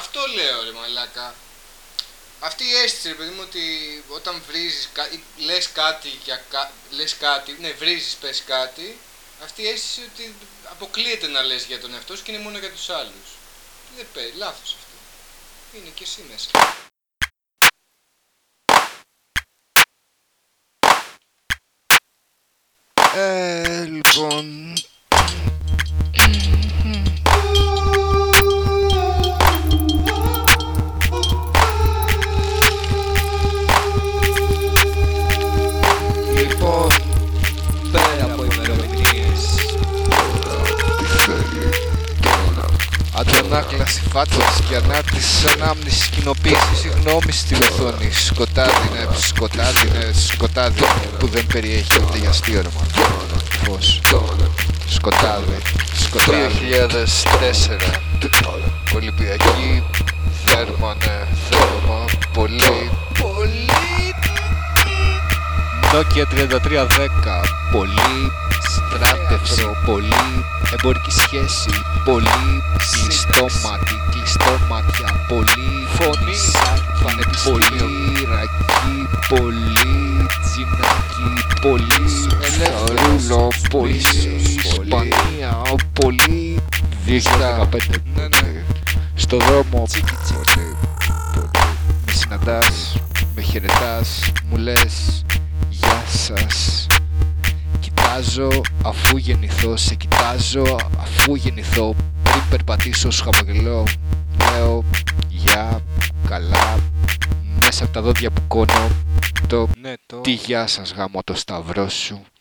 αυτό λέω ρε μαλάκα. Αυτή η αίσθηση ρε παιδί μου ότι όταν βρίζεις, κα- ή λες κάτι για κα... λες κάτι, ναι βρίζεις πες κάτι, αυτή η αίσθηση ότι αποκλείεται να λες για τον εαυτό σου και είναι μόνο για τους άλλους. Δεν παίζει, λάθος αυτό. Είναι και εσύ μέσα. Ε, λοιπόν... Λοιπόν, αντανάκλαση φάτος και ανάρτηση ανάμνησης κοινοποίησης. Συγγνώμη στη οθόνη. Σκοτάδι είναι σκοτάδι είναι σκοτάδι που δεν περιέχει ούτε για αστείο ρε μάλλον φως σκοτάδι. Σκοτάδι 2004 Ολυμπιακή θέρμανε θέρμα πολύ πολύ. Nokia 3310 Πολύ στράτευση Πολύ εμπορική σχέση Πολύ κλειστό μάτι Κλειστό μάτια Πολύ φωνή Πολύ ρακί Πολύ τζινάκι Πολύ ελεύθερος Πολύ Ισπανία Πολύ 2015 Ναι ναι. Στο δρόμο Τσίκι τσίκι. με συναντάς, με χαιρετάς, μου λες Γεια σας Κοιτάζω αφού γεννηθώ, σε κοιτάζω αφού γεννηθώ Πριν περπατήσω σου χαμογελώ Λέω γεια, καλά Μέσα από τα δόντια που κόνω Το Ναι, το... τι γεια σας γάμο το σταυρό σου